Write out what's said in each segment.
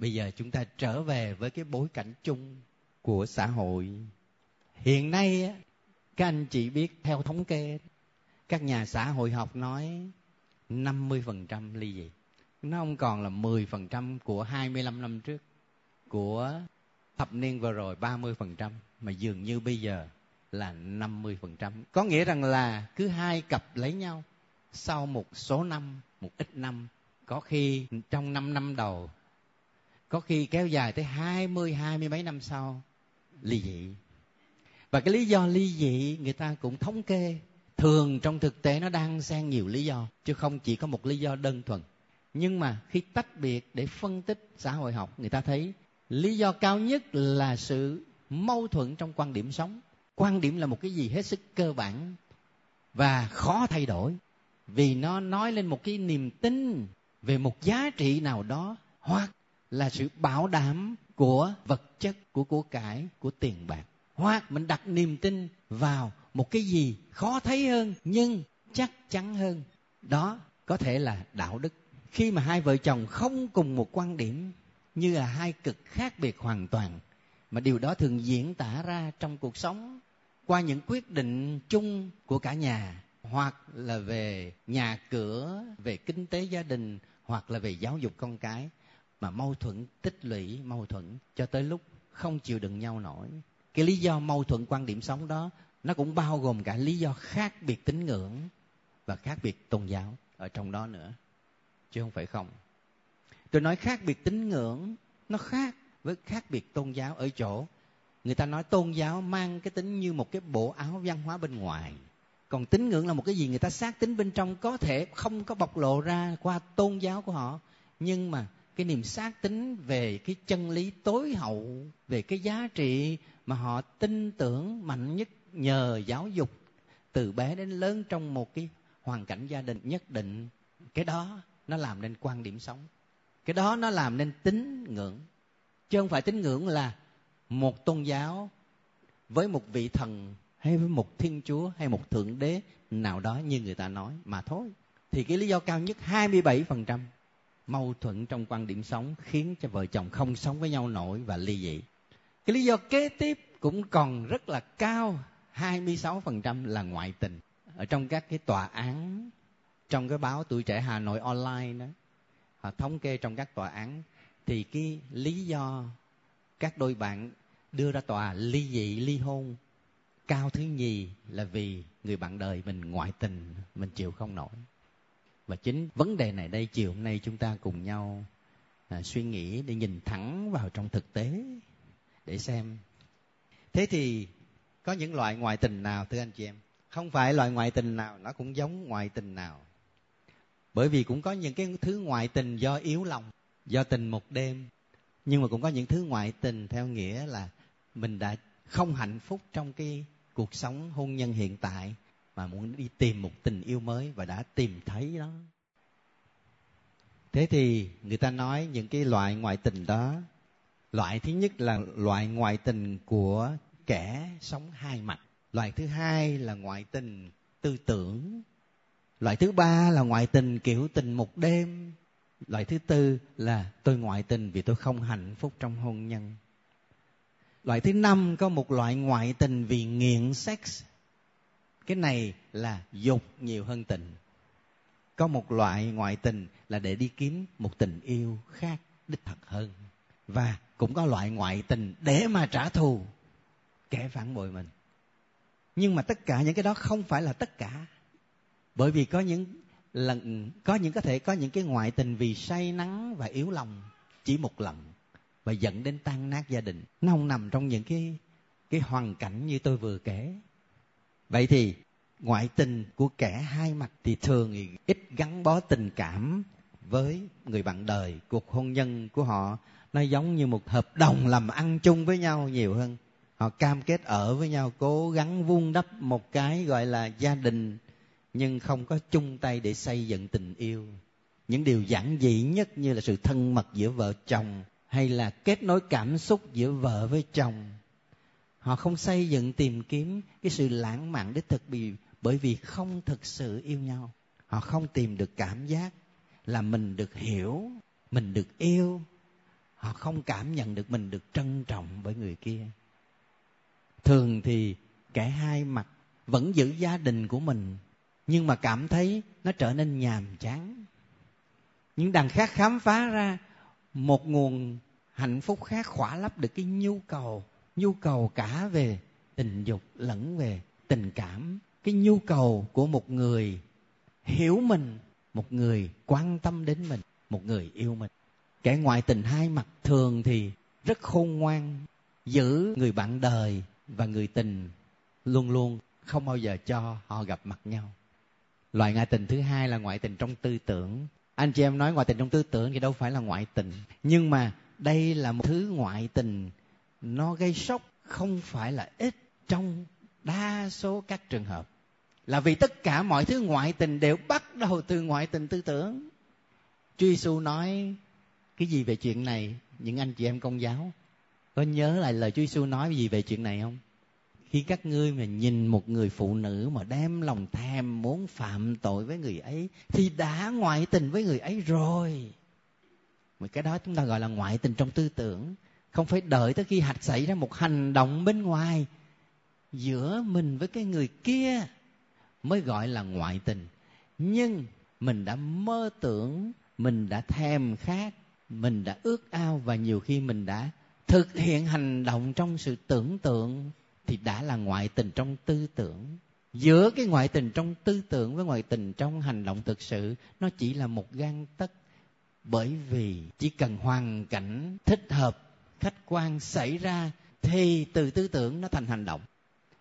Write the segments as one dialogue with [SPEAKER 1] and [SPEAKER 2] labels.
[SPEAKER 1] bây giờ chúng ta trở về với cái bối cảnh chung của xã hội hiện nay các anh chị biết theo thống kê các nhà xã hội học nói 50% ly dị nó không còn là 10% của 25 năm trước của thập niên vừa rồi 30% mà dường như bây giờ là 50%. Có nghĩa rằng là cứ hai cặp lấy nhau sau một số năm, một ít năm, có khi trong 5 năm đầu, có khi kéo dài tới 20, 20 mấy năm sau, ly dị. Và cái lý do ly dị người ta cũng thống kê thường trong thực tế nó đang xen nhiều lý do chứ không chỉ có một lý do đơn thuần nhưng mà khi tách biệt để phân tích xã hội học người ta thấy lý do cao nhất là sự mâu thuẫn trong quan điểm sống quan điểm là một cái gì hết sức cơ bản và khó thay đổi vì nó nói lên một cái niềm tin về một giá trị nào đó hoặc là sự bảo đảm của vật chất, của của cải, của tiền bạc. Hoặc mình đặt niềm tin vào một cái gì khó thấy hơn, nhưng chắc chắn hơn. Đó có thể là đạo đức. Khi mà hai vợ chồng không cùng một quan điểm, như là hai cực khác biệt hoàn toàn, mà điều đó thường diễn tả ra trong cuộc sống, qua những quyết định chung của cả nhà, hoặc là về nhà cửa, về kinh tế gia đình, hoặc là về giáo dục con cái mà mâu thuẫn tích lũy, mâu thuẫn cho tới lúc không chịu đựng nhau nổi. Cái lý do mâu thuẫn quan điểm sống đó, nó cũng bao gồm cả lý do khác biệt tín ngưỡng và khác biệt tôn giáo ở trong đó nữa, chứ không phải không. Tôi nói khác biệt tín ngưỡng, nó khác với khác biệt tôn giáo ở chỗ người ta nói tôn giáo mang cái tính như một cái bộ áo văn hóa bên ngoài. Còn tín ngưỡng là một cái gì người ta xác tính bên trong có thể không có bộc lộ ra qua tôn giáo của họ, nhưng mà cái niềm xác tính về cái chân lý tối hậu, về cái giá trị mà họ tin tưởng mạnh nhất nhờ giáo dục từ bé đến lớn trong một cái hoàn cảnh gia đình nhất định. Cái đó nó làm nên quan điểm sống. Cái đó nó làm nên tín ngưỡng. Chứ không phải tín ngưỡng là một tôn giáo với một vị thần hay với một thiên chúa hay một thượng đế nào đó như người ta nói mà thôi. Thì cái lý do cao nhất 27% mâu thuẫn trong quan điểm sống khiến cho vợ chồng không sống với nhau nổi và ly dị. Cái lý do kế tiếp cũng còn rất là cao 26% là ngoại tình. Ở trong các cái tòa án, trong cái báo Tuổi Trẻ Hà Nội online đó, họ thống kê trong các tòa án thì cái lý do các đôi bạn đưa ra tòa ly dị ly hôn cao thứ nhì là vì người bạn đời mình ngoại tình mình chịu không nổi và chính vấn đề này đây chiều hôm nay chúng ta cùng nhau à, suy nghĩ để nhìn thẳng vào trong thực tế để xem. Thế thì có những loại ngoại tình nào thưa anh chị em? Không phải loại ngoại tình nào nó cũng giống ngoại tình nào. Bởi vì cũng có những cái thứ ngoại tình do yếu lòng do tình một đêm. Nhưng mà cũng có những thứ ngoại tình theo nghĩa là mình đã không hạnh phúc trong cái cuộc sống hôn nhân hiện tại mà muốn đi tìm một tình yêu mới và đã tìm thấy đó. Thế thì người ta nói những cái loại ngoại tình đó, loại thứ nhất là loại ngoại tình của kẻ sống hai mặt. Loại thứ hai là ngoại tình tư tưởng. Loại thứ ba là ngoại tình kiểu tình một đêm. Loại thứ tư là tôi ngoại tình vì tôi không hạnh phúc trong hôn nhân. Loại thứ năm có một loại ngoại tình vì nghiện sex cái này là dục nhiều hơn tình. Có một loại ngoại tình là để đi kiếm một tình yêu khác đích thật hơn. Và cũng có loại ngoại tình để mà trả thù, kẻ phản bội mình. Nhưng mà tất cả những cái đó không phải là tất cả. Bởi vì có những lần, có những có thể có những cái ngoại tình vì say nắng và yếu lòng, chỉ một lần, và dẫn đến tan nát gia đình. Nó không nằm trong những cái cái hoàn cảnh như tôi vừa kể vậy thì, ngoại tình của kẻ hai mặt thì thường thì ít gắn bó tình cảm với người bạn đời. Cuộc hôn nhân của họ, nó giống như một hợp đồng làm ăn chung với nhau nhiều hơn. Họ cam kết ở với nhau, cố gắng vun đắp một cái gọi là gia đình, nhưng không có chung tay để xây dựng tình yêu. Những điều giản dị nhất như là sự thân mật giữa vợ chồng hay là kết nối cảm xúc giữa vợ với chồng họ không xây dựng tìm kiếm cái sự lãng mạn đích thực vì, bởi vì không thực sự yêu nhau. Họ không tìm được cảm giác là mình được hiểu, mình được yêu. Họ không cảm nhận được mình được trân trọng bởi người kia. Thường thì kẻ hai mặt vẫn giữ gia đình của mình, nhưng mà cảm thấy nó trở nên nhàm chán. Những đằng khác khám phá ra một nguồn hạnh phúc khác khỏa lấp được cái nhu cầu nhu cầu cả về tình dục lẫn về tình cảm. Cái nhu cầu của một người hiểu mình, một người quan tâm đến mình, một người yêu mình. Kẻ ngoại tình hai mặt thường thì rất khôn ngoan, giữ người bạn đời và người tình luôn luôn, không bao giờ cho họ gặp mặt nhau. Loại ngoại tình thứ hai là ngoại tình trong tư tưởng. Anh chị em nói ngoại tình trong tư tưởng thì đâu phải là ngoại tình. Nhưng mà đây là một thứ ngoại tình nó gây sốc không phải là ít trong đa số các trường hợp. Là vì tất cả mọi thứ ngoại tình đều bắt đầu từ ngoại tình tư tưởng. Chúa Giêsu nói cái gì về chuyện này, những anh chị em công giáo, có nhớ lại lời Chúa Giêsu nói gì về chuyện này không? Khi các ngươi mà nhìn một người phụ nữ mà đem lòng thèm muốn phạm tội với người ấy, thì đã ngoại tình với người ấy rồi. Mà cái đó chúng ta gọi là ngoại tình trong tư tưởng không phải đợi tới khi hạch xảy ra một hành động bên ngoài. Giữa mình với cái người kia mới gọi là ngoại tình. Nhưng mình đã mơ tưởng, mình đã thèm khát, mình đã ước ao và nhiều khi mình đã thực hiện hành động trong sự tưởng tượng thì đã là ngoại tình trong tư tưởng. Giữa cái ngoại tình trong tư tưởng với ngoại tình trong hành động thực sự, nó chỉ là một gan tất bởi vì chỉ cần hoàn cảnh thích hợp khách quan xảy ra thì từ tư tưởng nó thành hành động.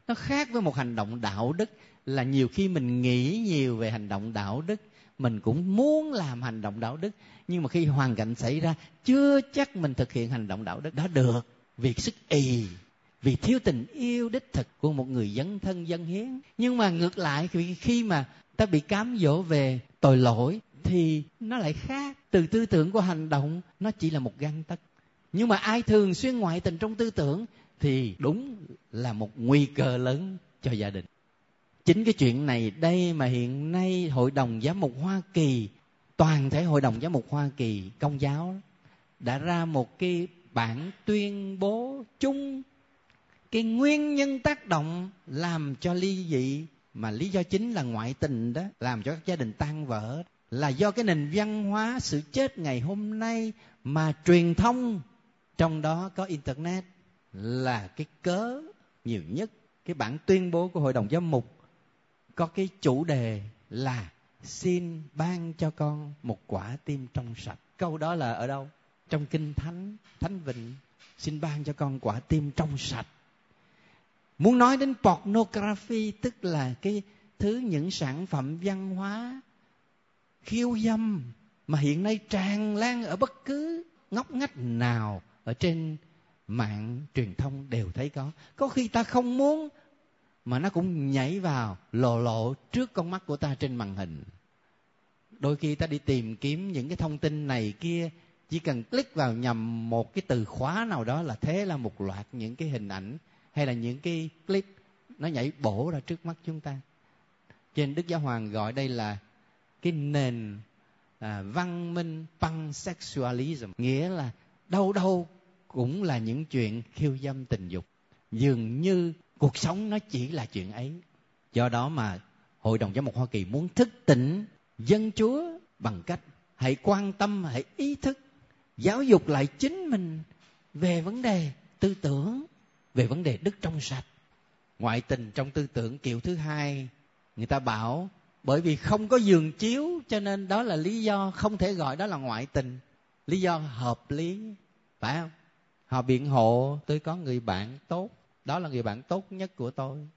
[SPEAKER 1] Nó khác với một hành động đạo đức là nhiều khi mình nghĩ nhiều về hành động đạo đức, mình cũng muốn làm hành động đạo đức, nhưng mà khi hoàn cảnh xảy ra, chưa chắc mình thực hiện hành động đạo đức đó được. Vì sức ì, vì thiếu tình yêu đích thực của một người dân thân dân hiến. Nhưng mà ngược lại khi mà ta bị cám dỗ về tội lỗi thì nó lại khác. Từ tư tưởng của hành động, nó chỉ là một găng tấc nhưng mà ai thường xuyên ngoại tình trong tư tưởng thì đúng là một nguy cơ lớn cho gia đình. Chính cái chuyện này đây mà hiện nay hội đồng giám mục hoa kỳ, toàn thể hội đồng giám mục hoa kỳ công giáo đã ra một cái bản tuyên bố chung cái nguyên nhân tác động làm cho ly dị, mà lý do chính là ngoại tình đó, làm cho các gia đình tan vỡ, là do cái nền văn hóa sự chết ngày hôm nay mà truyền thông trong đó có internet là cái cớ nhiều nhất, cái bản tuyên bố của hội đồng giám mục có cái chủ đề là xin ban cho con một quả tim trong sạch. Câu đó là ở đâu? Trong kinh thánh thánh vịnh, xin ban cho con quả tim trong sạch. Muốn nói đến pornography, tức là cái thứ những sản phẩm văn hóa khiêu dâm mà hiện nay tràn lan ở bất cứ ngóc ngách nào ở trên mạng truyền thông đều thấy có. Có khi ta không muốn mà nó cũng nhảy vào lộ lộ trước con mắt của ta trên màn hình. Đôi khi ta đi tìm kiếm những cái thông tin này kia chỉ cần click vào nhầm một cái từ khóa nào đó là thế là một loạt những cái hình ảnh hay là những cái clip nó nhảy bổ ra trước mắt chúng ta. Trên đức giáo hoàng gọi đây là cái nền à, văn minh pansexualism nghĩa là đâu đâu cũng là những chuyện khiêu dâm tình dục. Dường như cuộc sống nó chỉ là chuyện ấy. Do đó mà hội đồng giám mục hoa kỳ muốn thức tỉnh dân chúa bằng cách hãy quan tâm, hãy ý thức, giáo dục lại chính mình về vấn đề tư tưởng, về vấn đề đức trong sạch. Ngoại tình trong tư tưởng kiểu thứ hai, người ta bảo bởi vì không có giường chiếu cho nên đó là lý do không thể gọi đó là ngoại tình lý do hợp lý, phải không? Họ biện hộ tôi có người bạn tốt. Đó là người bạn tốt nhất của tôi.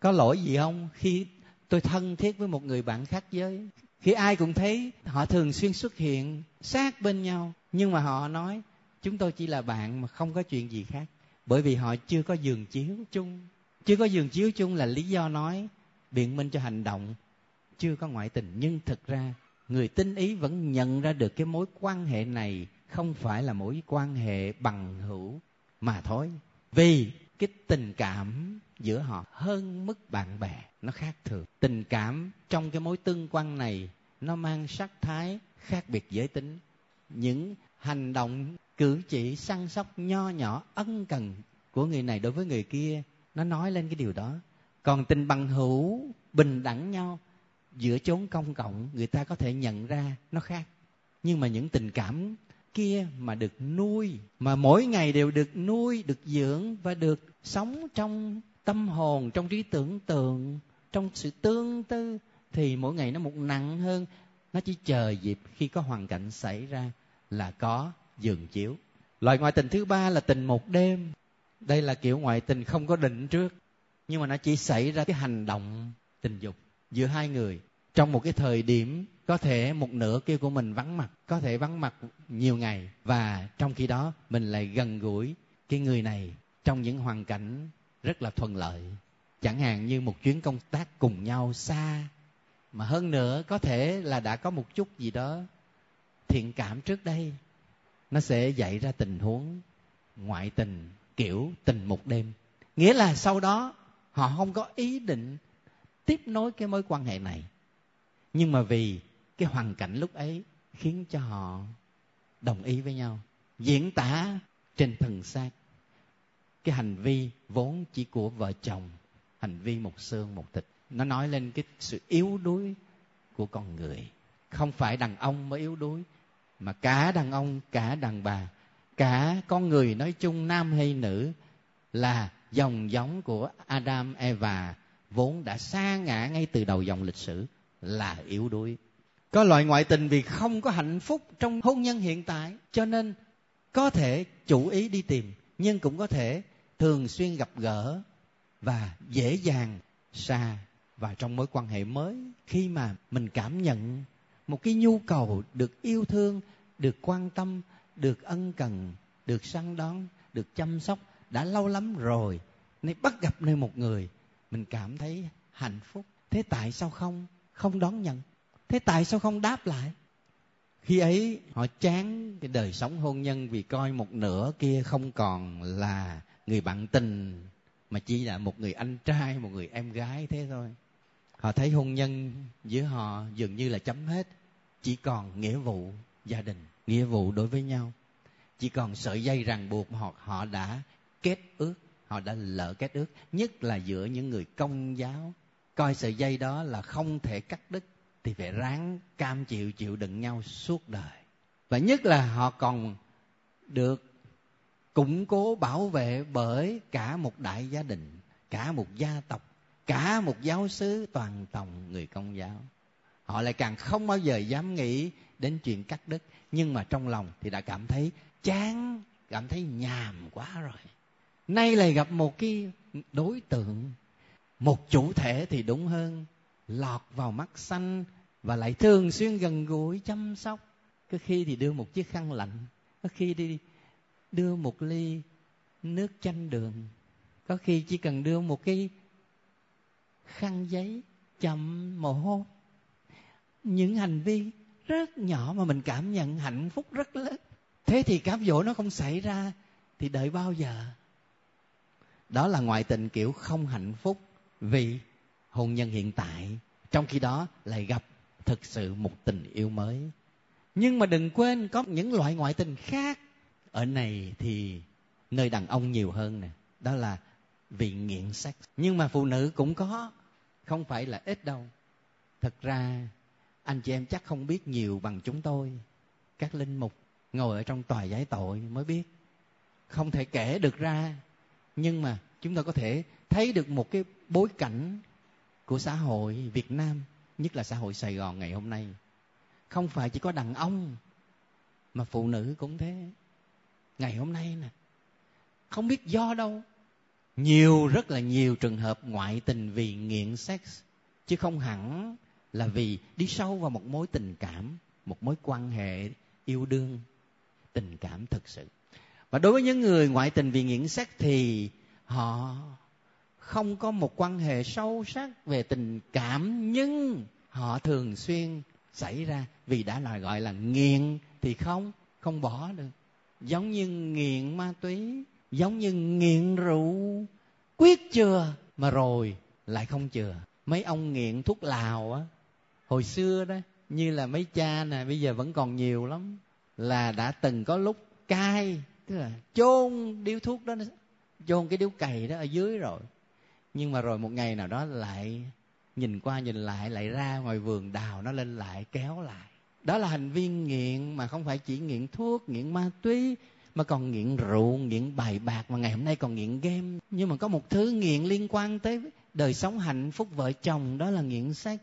[SPEAKER 1] Có lỗi gì không? Khi tôi thân thiết với một người bạn khác giới, khi ai cũng thấy, họ thường xuyên xuất hiện sát bên nhau. Nhưng mà họ nói, chúng tôi chỉ là bạn mà không có chuyện gì khác. Bởi vì họ chưa có giường chiếu chung. Chưa có giường chiếu chung là lý do nói biện minh cho hành động. Chưa có ngoại tình. Nhưng thực ra người tinh ý vẫn nhận ra được cái mối quan hệ này không phải là mối quan hệ bằng hữu mà thôi. Vì cái tình cảm giữa họ hơn mức bạn bè nó khác thường. Tình cảm trong cái mối tương quan này nó mang sắc thái khác biệt giới tính. Những hành động, cử chỉ, săn sóc nho nhỏ, ân cần của người này đối với người kia, nó nói lên cái điều đó. Còn tình bằng hữu bình đẳng nhau giữa chốn công cộng người ta có thể nhận ra nó khác. Nhưng mà những tình cảm kia mà được nuôi, mà mỗi ngày đều được nuôi, được dưỡng và được sống trong tâm hồn, trong trí tưởng tượng, trong sự tương tư, thì mỗi ngày nó một nặng hơn. Nó chỉ chờ dịp khi có hoàn cảnh xảy ra là có giường chiếu. Loại ngoại tình thứ ba là tình một đêm. Đây là kiểu ngoại tình không có định trước, nhưng mà nó chỉ xảy ra cái hành động tình dục giữa hai người. Trong một cái thời điểm, có thể một nửa kia của mình vắng mặt, có thể vắng mặt nhiều ngày, và trong khi đó, mình lại gần gũi cái người này trong những hoàn cảnh rất là thuận lợi. Chẳng hạn như một chuyến công tác cùng nhau xa, mà hơn nữa có thể là đã có một chút gì đó thiện cảm trước đây. Nó sẽ dạy ra tình huống ngoại tình, kiểu tình một đêm. Nghĩa là sau đó, họ không có ý định tiếp nối cái mối quan hệ này. Nhưng mà vì cái hoàn cảnh lúc ấy khiến cho họ đồng ý với nhau, diễn tả trên thần xác. Cái hành vi vốn chỉ của vợ chồng, hành vi một xương một thịt. Nó nói lên cái sự yếu đuối của con người. Không phải đàn ông mới yếu đuối, mà cả đàn ông, cả đàn bà, cả con người nói chung, nam hay nữ, là dòng giống của Adam, Eva vốn đã xa ngã ngay từ đầu dòng lịch sử, là yếu đuối. Có loại ngoại tình vì không có hạnh phúc trong hôn nhân hiện tại, cho nên có thể chủ ý đi tìm, nhưng cũng có thể thường xuyên gặp gỡ và dễ dàng xa và trong mối quan hệ mới. Khi mà mình cảm nhận một cái nhu cầu được yêu thương, được quan tâm, được ân cần, được săn đón, được chăm sóc đã lâu lắm rồi nên bắt gặp nơi một người mình cảm thấy hạnh phúc. Thế tại sao không? Không đón nhận. Thế tại sao không đáp lại? Khi ấy, họ chán cái đời sống hôn nhân vì coi một nửa kia không còn là người bạn tình, mà chỉ là một người anh trai, một người em gái thế thôi. Họ thấy hôn nhân giữa họ dường như là chấm hết. Chỉ còn nghĩa vụ gia đình, nghĩa vụ đối với nhau. Chỉ còn sợi dây ràng buộc họ họ đã kết ước họ đã lỡ kết ước, nhất là giữa những người công giáo. Coi sợi dây đó là không thể cắt đứt, thì phải ráng cam chịu chịu đựng nhau suốt đời. Và nhất là họ còn được củng cố, bảo vệ bởi cả một đại gia đình, cả một gia tộc, cả một giáo xứ toàn tòng người công giáo. Họ lại càng không bao giờ dám nghĩ đến chuyện cắt đứt, nhưng mà trong lòng thì đã cảm thấy chán, cảm thấy nhàm quá rồi nay lại gặp một cái đối tượng, một chủ thể thì đúng hơn, lọt vào mắt xanh và lại thường xuyên gần gũi chăm sóc. Có khi thì đưa một chiếc khăn lạnh, có khi đi đưa một ly nước chanh đường, có khi chỉ cần đưa một cái khăn giấy chậm mồ hôi. Những hành vi rất nhỏ mà mình cảm nhận hạnh phúc rất lớn. Thế thì cám dỗ nó không xảy ra, thì đợi bao giờ? Đó là ngoại tình kiểu không hạnh phúc vì hôn nhân hiện tại. Trong khi đó lại gặp thực sự một tình yêu mới. Nhưng mà đừng quên có những loại ngoại tình khác. Ở này thì nơi đàn ông nhiều hơn nè. Đó là vì nghiện sex. Nhưng mà phụ nữ cũng có, không phải là ít đâu. Thật ra, anh chị em chắc không biết nhiều bằng chúng tôi. Các linh mục ngồi ở trong tòa giải tội mới biết. Không thể kể được ra nhưng mà chúng ta có thể thấy được một cái bối cảnh của xã hội việt nam, nhất là xã hội sài gòn ngày hôm nay. Không phải chỉ có đàn ông, mà phụ nữ cũng thế. Ngày hôm nay nè, không biết do đâu. Nhiều, rất là nhiều trường hợp ngoại tình vì nghiện sex, chứ không hẳn là vì đi sâu vào một mối tình cảm, một mối quan hệ yêu đương, tình cảm thực sự và đối với những người ngoại tình vì nghiện sắc thì họ không có một quan hệ sâu sắc về tình cảm, nhưng họ thường xuyên xảy ra vì đã là, gọi là nghiện thì không không bỏ được. Giống như nghiện ma túy, giống như nghiện rượu, quyết chừa mà rồi lại không chừa. Mấy ông nghiện thuốc lào á, hồi xưa đó, như là mấy cha nè, bây giờ vẫn còn nhiều lắm, là đã từng có lúc cai tức là chôn điếu thuốc đó chôn cái điếu cày đó ở dưới rồi. Nhưng mà rồi một ngày nào đó lại nhìn qua nhìn lại lại ra ngoài vườn đào nó lên lại, kéo lại. Đó là hành vi nghiện mà không phải chỉ nghiện thuốc, nghiện ma túy, mà còn nghiện rượu, nghiện bài bạc, mà ngày hôm nay còn nghiện game. Nhưng mà có một thứ nghiện liên quan tới đời sống hạnh phúc vợ chồng, đó là nghiện sex.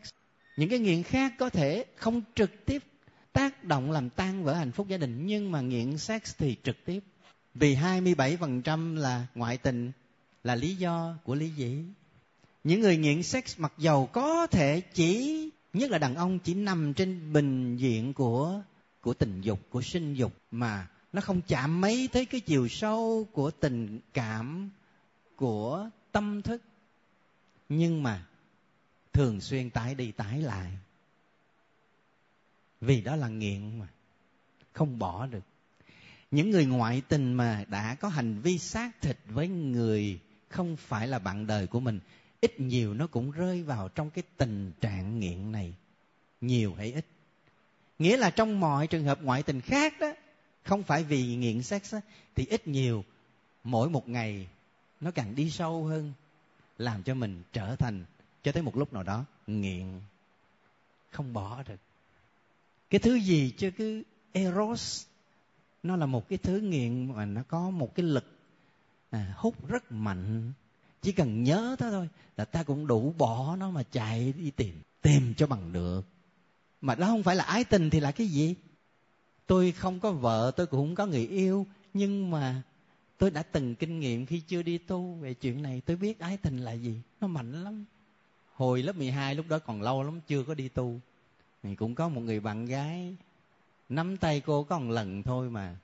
[SPEAKER 1] Những cái nghiện khác có thể không trực tiếp tác động làm tan vỡ hạnh phúc gia đình, nhưng mà nghiện sex thì trực tiếp. Vì 27% là ngoại tình là lý do của lý dĩ. Những người nghiện sex mặc dầu có thể chỉ, nhất là đàn ông chỉ nằm trên bình diện của của tình dục, của sinh dục, mà nó không chạm mấy tới cái chiều sâu của tình cảm, của tâm thức. Nhưng mà thường xuyên tái đi tái lại vì đó là nghiện mà. Không bỏ được. Những người ngoại tình mà đã có hành vi xác thịt với người không phải là bạn đời của mình ít nhiều nó cũng rơi vào trong cái tình trạng nghiện này. Nhiều hay ít. Nghĩa là trong mọi trường hợp ngoại tình khác đó không phải vì nghiện sex đó, thì ít nhiều mỗi một ngày nó càng đi sâu hơn làm cho mình trở thành cho tới một lúc nào đó nghiện. Không bỏ được cái thứ gì chứ? Cứ eros nó là một cái thứ nghiện mà nó có một cái lực à, hút rất mạnh. Chỉ cần nhớ đó thôi là ta cũng đủ bỏ nó mà chạy đi tìm tìm cho bằng được. Mà đó không phải là ái tình thì là cái gì? Tôi không có vợ tôi cũng không có người yêu nhưng mà tôi đã từng kinh nghiệm khi chưa đi tu về chuyện này. Tôi biết ái tình là gì nó mạnh lắm. Hồi lớp 12 lúc đó còn lâu lắm chưa có đi tu thì cũng có một người bạn gái, nắm tay cô có một lần thôi mà,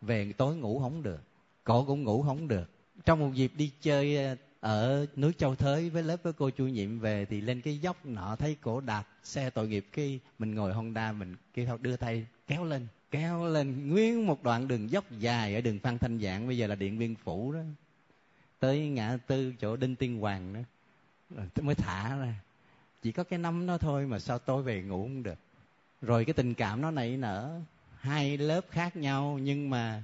[SPEAKER 1] về tối ngủ không được. Cổ cũng ngủ không được. Trong một dịp đi chơi ờ, ở núi châu thới với lớp với cô chủ nhiệm về thì lên cái dốc nọ thấy cổ đạp xe tội nghiệp khi mình ngồi honda mình kêu đưa tay kéo lên kéo lên nguyên một đoạn đường dốc dài ở đường phan thanh dạng bây giờ là điện biên phủ đó. Tới ngã tư chỗ đinh tiên hoàng đó, rồi mới thả ra chỉ có cái năm đó thôi mà sao tôi về ngủ không được. Rồi cái tình cảm nó nảy nở. Hai lớp khác nhau nhưng mà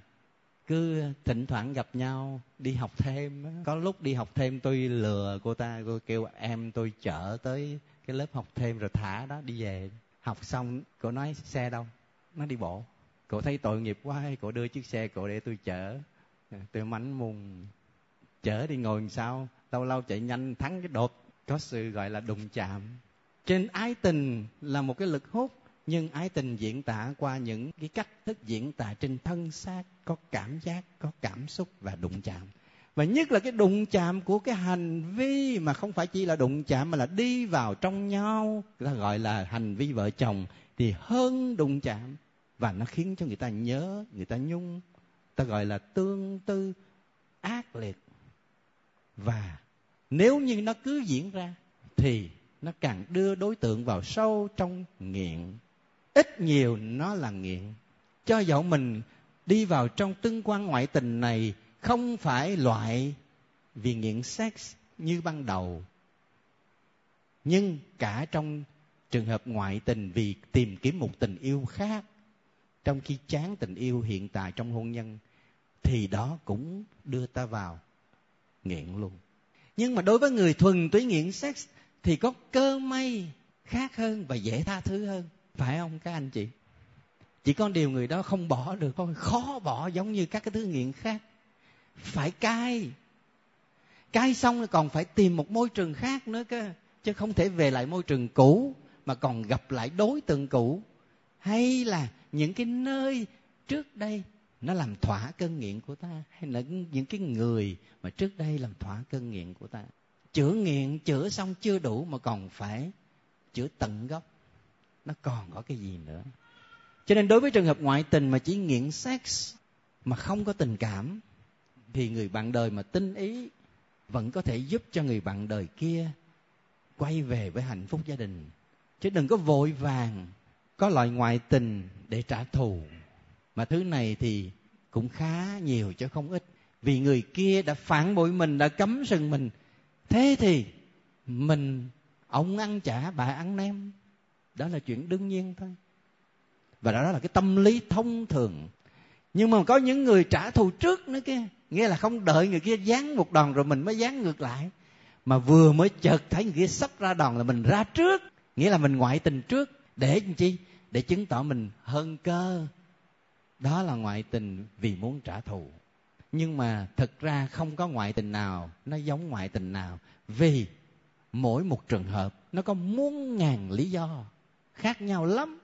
[SPEAKER 1] cứ thỉnh thoảng gặp nhau, đi học thêm có lúc đi học thêm tôi lừa cô ta, cô kêu em tôi chở tới cái lớp học thêm rồi thả đó, đi về. Học xong, cô nói, xe đâu? Nó đi bộ. Cô thấy tội nghiệp quá, cô đưa chiếc xe cô để tôi chở. Tôi mánh mùng, chở đi ngồi sao? Lâu lâu chạy nhanh, thắng cái đột có sự gọi là đụng chạm. Trên ái tình là một cái lực hút, nhưng ái tình diễn tả qua những cái cách thức diễn tả trên thân xác, có cảm giác, có cảm xúc và đụng chạm. Và nhất là cái đụng chạm của cái hành vi mà không phải chỉ là đụng chạm mà là đi vào trong nhau, người ta gọi là hành vi vợ chồng, thì hơn đụng chạm. Và nó khiến cho người ta nhớ, người ta nhung, ta gọi là tương tư, ác liệt và nếu như nó cứ diễn ra, thì nó càng đưa đối tượng vào sâu trong nghiện. Ít nhiều nó là nghiện. Cho dẫu mình đi vào trong tương quan ngoại tình này không phải loại vì nghiện sex như ban đầu. Nhưng cả trong trường hợp ngoại tình vì tìm kiếm một tình yêu khác, trong khi chán tình yêu hiện tại trong hôn nhân, thì đó cũng đưa ta vào nghiện luôn nhưng mà đối với người thuần túy nghiện sex thì có cơ may khác hơn và dễ tha thứ hơn. Phải không các anh chị? Chỉ có điều người đó không bỏ được, thôi, khó bỏ giống như các cái thứ nghiện khác. Phải cai. Cai xong còn phải tìm một môi trường khác nữa cơ, chứ không thể về lại môi trường cũ mà còn gặp lại đối tượng cũ. Hay là những cái nơi trước đây nó làm thỏa cơn nghiện của ta, hay là những cái người mà trước đây làm thỏa cơn nghiện của ta? Chữa nghiện, chữa xong chưa đủ mà còn phải chữa tận gốc. Nó còn có cái gì nữa? Cho nên đối với trường hợp ngoại tình mà chỉ nghiện sex mà không có tình cảm, thì người bạn đời mà tinh ý vẫn có thể giúp cho người bạn đời kia quay về với hạnh phúc gia đình. Chứ đừng có vội vàng có loại ngoại tình để trả thù mà thứ này thì cũng khá nhiều chứ không ít. Vì người kia đã phản bội mình, đã cấm sừng mình. Thế thì mình, ông ăn chả, bà ăn nem. Đó là chuyện đương nhiên thôi. Và đó là cái tâm lý thông thường. Nhưng mà có những người trả thù trước nữa kia, nghĩa là không đợi người kia dán một đòn rồi mình mới dán ngược lại. Mà vừa mới chợt thấy người kia sắp ra đòn là mình ra trước, nghĩa là mình ngoại tình trước. Để làm chi? Để chứng tỏ mình hơn cơ đó là ngoại tình vì muốn trả thù. Nhưng mà thực ra không có ngoại tình nào, nó giống ngoại tình nào. Vì mỗi một trường hợp, nó có muôn ngàn lý do khác nhau lắm.